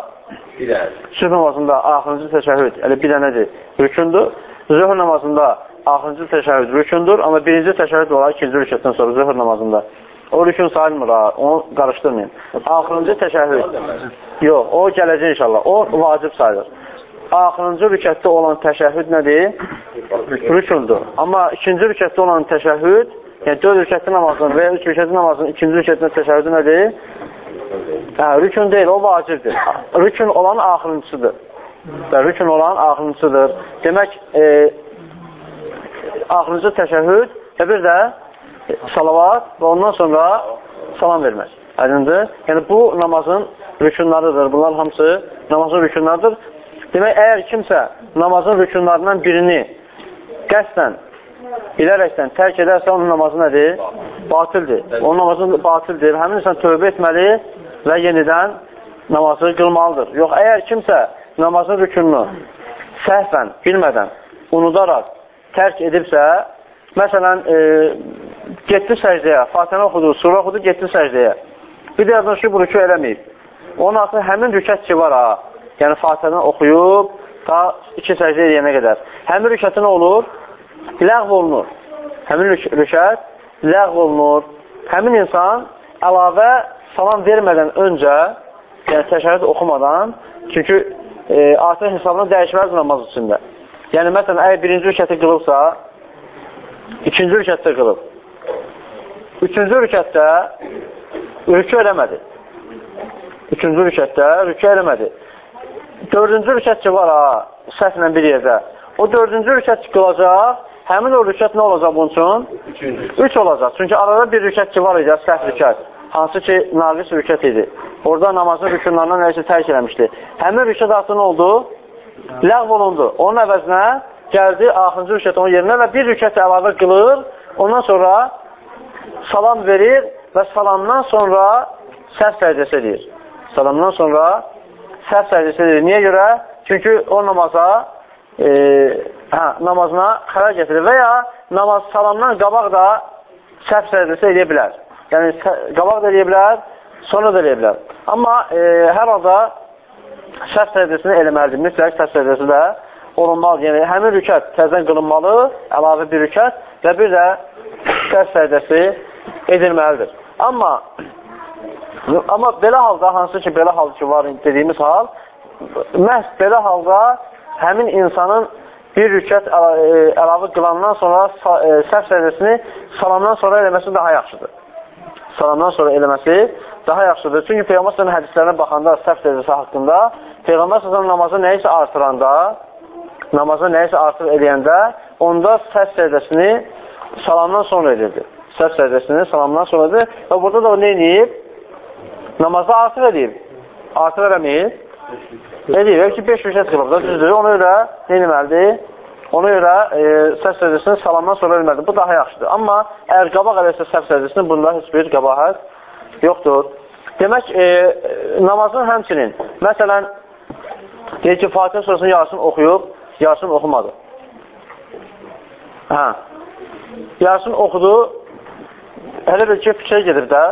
sübh namazında axırıncı təşəhhüd, elə bir dənədir, rükundur. Zöhr namazında axırıncı təşəhhüd rükundur, amma birinci təşəhhüd olar ikinci rükətdən sonra zöhr namazında. O rükun sayılmır ha, onu qarışdırmayın. Axırıncı təşəhhüd. Yox, o gələcək inşallah. O vacib sayılır. Axırıncı rükətdə olan təşəhhüd nədir? Rükundur. Amma ikinci rükətdə olan təşəhhüd Yəni, 4 rükətli namazın və ya 3 rükətli namazın ikinci rükətində təşəhüdü nədir? Hə, rükün deyil, o vacibdir. Rükün olan axırıncısıdır. Və rükün olan axırıncısıdır. Demək, e, axırıncı təşəhüd və bir də salavat və ondan sonra salam vermək. Aydındır? Yəni, bu namazın rükunlarıdır. Bunlar hamısı namazın rükunlarıdır. Demək, əgər kimsə namazın rükunlarından birini qəsdən bilərəkdən tərk edərsə, onun namazı nədir? Batildir. Onun namazı batildir. Həmin insan tövbə etməli və yenidən namazı qılmalıdır. Yox, əgər kimsə namazın rükununu səhvən, bilmədən, unudaraq tərk edibsə, məsələn, e, getdi səcdəyə, Fatihəni oxudu, surə oxudu, getdi səcdəyə. Bir də yazın ki, bu rükü eləməyib. Onun artıq həmin rükət ki var ha, yəni Fatihəni oxuyub, ta iki səcdə edəyənə qədər. Həmin rükəti nə olur? Ləğv olunur. Həmin rükət ləğv olunur. Həmin insan əlavə salam vermədən öncə, yəni təşəhüd oxumadan, çünki e, artıq hesabını dəyişməz namaz içində. Yəni, məsələn, əgər birinci rükəti qılıbsa, ikinci rükətdə qılıb. Üçüncü rükətdə rükü eləmədi. Üçüncü rükətdə rükü eləmədi. Dördüncü rükət ki var ha, səhvlə bir yerdə. O dördüncü rükət qılacaq, həmin o rükət nə olacaq bunun üçün? Üç olacaq. Çünki arada bir rükət ki var idi, səhv rükət. Hansı ki, naqis rükət idi. Orada namazın rükunlarından nəyisə tərk eləmişdi. Həmin rükət artıq nə oldu? Ləğv olundu. Onun əvəzinə gəldi axıncı rükət onun yerinə və bir rükət əlavə qılır. Ondan sonra salam verir və salamdan sonra səhv səcdəsi edir. Salamdan sonra səhv səcdəsi edir. Niyə görə? Çünki o namaza e, hə, namazına xələl gətirir və ya namaz salamdan qabaq da səhv səcdəsi edə bilər. Yəni, qabaq da edə bilər, sonra da edə bilər. Amma e, hər halda səhv səcdəsini eləməlidir. Mütləq səhv səcdəsi də olunmalı. Yəni, həmin rükət təzən qılınmalı, əlavə bir rükət və bir də səhv səcdəsi edilməlidir. Amma amma belə halda, hansı ki, belə hal ki var dediyimiz hal, məhz belə halda həmin insanın bir rükət e, əlavə qılandan sonra e, səhv səcdəsini salamdan sonra eləməsi daha yaxşıdır. Salamdan sonra eləməsi daha yaxşıdır. Çünki Peyğəmbər sallallahu hədislərinə baxanda səhv səcdəsi haqqında Peyğəmbər sallallahu namazı nəyisə artıranda, namazı nəyisə artır eləyəndə, onda səhv səcdəsini salamdan sonra edirdi. Səhv səcdəsini salamdan sonra edir və burada da o nə edib? Namazı artır edib. Artır eləməyib. Edib ki, 5 rükət qılıb düzdür. Ona görə nə eləməlidir? Ona görə e, səs səcdəsini salamdan sonra eləməlidir. Bu daha yaxşıdır. Amma əgər qabaq eləsə səs səcdəsini, bunda heç bir qabahət yoxdur. Demək, e, namazın həmçinin, məsələn, deyir ki, Fatihə surasını yarısını oxuyub, yarısını oxumadı. Hə. Yarısını oxudu, hələ bir ki, fikrə gedir də,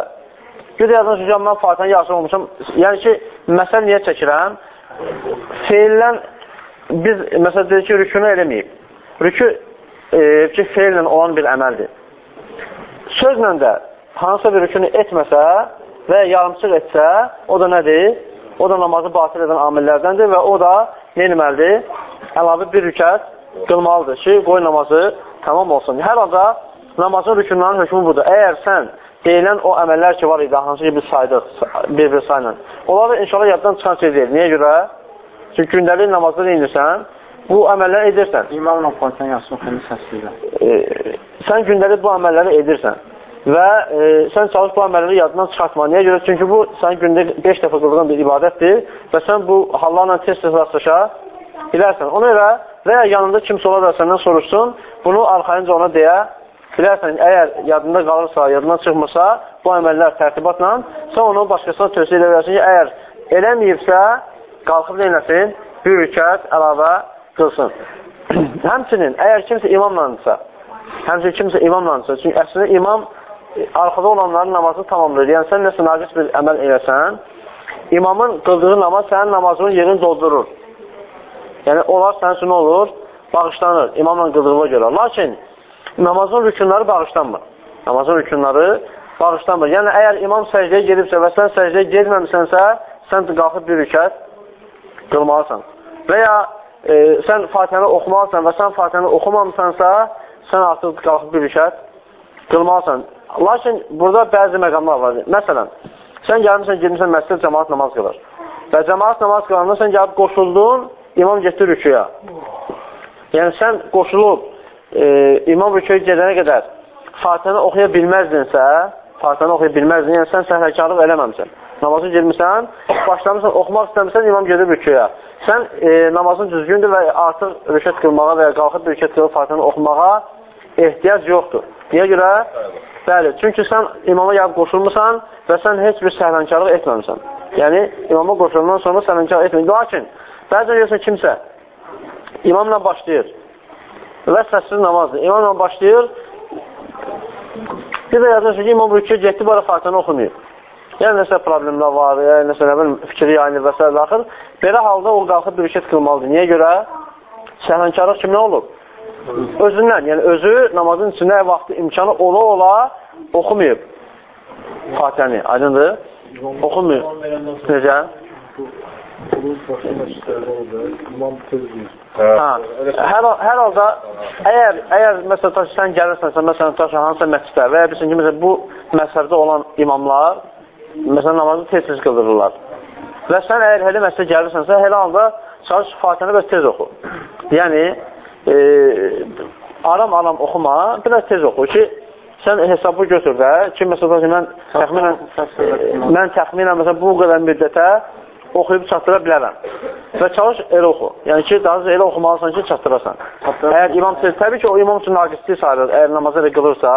Bir yazın ki, mən Fatihəni yarısını olmuşam. Yəni ki, məsəl niyə çəkirəm? Feillə biz, məsəl deyir ki, rükünü eləməyib. Rükü e, ki, feillə olan bir əməldir. Sözlə də hansısa bir rükünü etməsə və yarımçıq etsə, o da nədir? O da namazı batil edən amillərdəndir və o da nə etməlidir? Əlavə bir rükət qılmalıdır ki, qoy namazı tamam olsun. Hər halda namazın rükünlərinin hökmü budur. Əgər sən deyilən o əməllər ki var idi, hansı ki biz saydıq bir-bir sayla. Onları inşallah yaddan çıxan şey deyil. Niyə görə? Çünki gündəlik namazda neyinirsən? Bu əməlləri edirsən. İmamla Fatihən yaxşı oxuyunu səsləyirəm. E, sən gündəlik bu əməlləri edirsən. Və e, sən çalış bu əməlləri yadından çıxartma. Niyə görə? Çünki bu sən gündə 5 dəfə qıldığın bir ibadətdir və sən bu hallarla tez-tez rastlaşa bilərsən. Ona görə və ya yanında kimsə ola da səndən soruşsun, bunu arxayınca ona deyə bilərsən, əgər yadında qalırsa, yadından çıxmırsa, bu əməllər tərtibatla, sən onu başqasına tövsiyə edə bilərsən ki, əgər eləməyibsə, qalxıb neynəsin? Bir rükət əlavə qılsın. həmçinin, əgər kimsə imamlandırsa, həmçinin kimsə imamlandırsa, çünki əslində imam arxada olanların namazını tamamlayır. Yəni, sən nəsə naqis bir əməl eləsən, imamın qıldığı namaz sənin namazının yerini doldurur. Yəni, onlar sənin üçün olur? Bağışlanır, imamla qıldığına görə. Lakin, namazın rükunları bağışlanmır. Namazın rükunları bağışlanmır. Yəni, əgər imam səcdəyə gedibsə və sən səcdəyə gedməmisənsə, sən qalxıb bir rükət qılmalısan. Və ya e, sən Fatihəni oxumalısan və sən Fatihəni oxumamısansa, sən artıq qalxıb bir rükət qılmalısan. Lakin burada bəzi məqamlar var. Məsələn, sən gəlmirsən, girmirsən məsələ cəmaat namaz qılır. Və cəmaat namaz qılanda sən gəlib qoşuldun, imam getdi rüküyə. Yəni, sən qoşulub, e, imam rüküyə gedənə qədər Fatihəni oxuya bilməzdinsə, Fatihəni oxuya bilməzdin, yəni sən səhrəkarlıq eləməmsən. Namazı girmirsən, başlamısan, oxumaq istəmirsən, imam gedir rüküyə. Sən e, namazın düzgündür və artıq rükət qılmağa və ya qalxıb rükət qılıb Fatihəni oxumağa ehtiyac yoxdur. Niyə görə? Bəli, çünki sən imama gəlib qoşulmursan və sən heç bir səhrənkarlıq etməmişsən. Yəni, imama qoşulundan sonra səhrənkarlıq etməmişsən. Lakin, bəzən görürsən kimsə imamla başlayır və səssiz namazdır. İmamla başlayır, bir də yazır ki, imam rükü getdi, bu ara Fatihəni oxumayıb. Yəni, nəsə problemlər var, yəni, nəsə nə bilim, fikri yayınır və s. Axır, belə halda o qalxıb bir rükət qılmalıdır. Niyə görə? Səhrənkarlıq kimlə olub? Özündən, yəni özü namazın içində vaxtı imkanı ola-ola oxumayıb Fatihəni, aydındır? Oxumayıb. Necə? Hə, hər, hər halda əgər, əgər məsələn, taş, sən gəlirsənsə, məsələn, taş, hansısa məsciddə və ya bilsin ki, məsələn, bu məsələdə olan imamlar, məsələn, namazı tez-tez qıldırırlar. Və sən əgər hələ məsələ gəlirsənsə, hələ halda çalış Fatihəni və tez oxu. Yəni, e, aram-aram oxuma, biraz tez oxu ki, sən hesabı götür də, ki, məsələn, mən təxminən, mən təxminən, məsələn, bu qədər müddətə oxuyub çatdıra bilərəm. Və çalış elə oxu. Yəni ki, daha elə oxumalısan ki, çatdırasan. Əgər imam tez, təbii ki, o imam üçün naqislik sayılır. Əgər namazı elə qılırsa,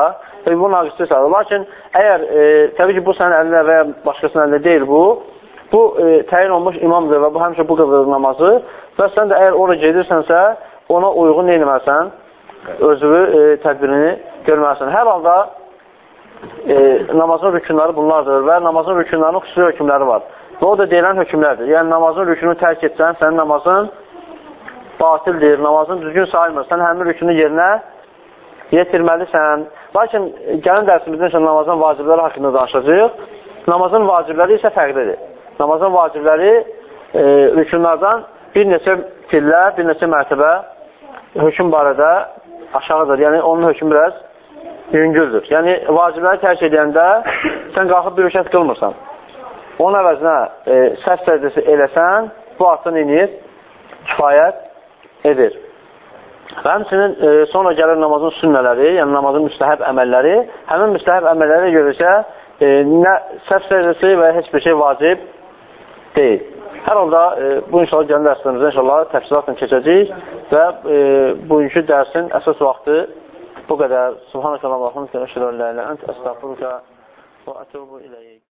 təbii bu naqislik sayılır. Lakin əgər, e, təbii ki, bu sənin əlində və ya başqasının əlində deyil bu, bu e, təyin olmuş imamdır və bu həmişə bu qılır namazı və sən də əgər ora gedirsənsə, ona uyğun neyləməlisən? Özünü, e, tədbirini görməlisən. Hər halda e, namazın rükunları bunlardır və namazın rükunlarının xüsusi hökmləri var. Və o da deyilən hökmlərdir. Yəni, namazın rükünü tərk etsən, sənin namazın batildir, namazın düzgün sayılmır. həmin rükünü yerinə yetirməlisən. Lakin, gəlin dərsimizdə isə namazın vacibləri haqqında danışacaq. Namazın vacibləri isə fərqlidir. Namazın vacibləri e, rükunlardan bir neçə pillə, bir neçə mərtəbə hökm barədə aşağıdır. Yəni, onun hökmü biraz yüngüldür. Yəni, vacibləri tərk edəndə sən qalxıb bir rükət qılmırsan. Onun əvəzinə e, səhv səcdəsi eləsən, bu artıq inir, kifayət edir. Və həmçinin e, sonra gəlir namazın sünnələri, yəni namazın müstəhəb əməlləri. Həmin müstəhəb əməllərə görə isə e, nə səhv səcdəsi və heç bir şey vacib deyil. Hər halda e, bu inşallah gələn dərslərimizdə inşallah təfsilatla keçəcək və e, bugünkü dərsin əsas vaxtı bu qədər. Subhanəkə Allah, əşhədu an la ilaha illə əntə, əstəğfiruka və ətubu ileyk.